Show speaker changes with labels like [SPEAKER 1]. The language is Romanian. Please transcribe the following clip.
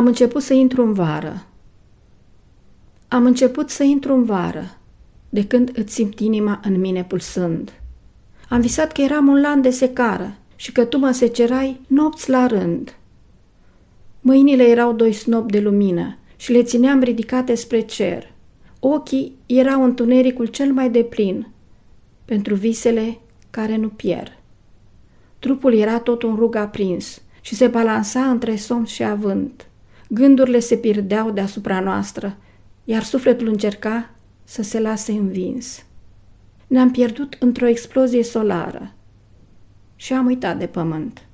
[SPEAKER 1] Am început să intru în vară. Am început să intru în vară, de când îți simt inima în mine pulsând. Am visat că eram un lan de secară și că tu mă secerai nopți la rând. Mâinile erau doi snop de lumină și le țineam ridicate spre cer. Ochii erau întunericul cel mai deplin pentru visele care nu pierd. Trupul era tot un rug aprins și se balansa între somn și avânt. Gândurile se pierdeau deasupra noastră, iar sufletul încerca să se lase învins. Ne-am pierdut într-o explozie solară și am uitat de pământ.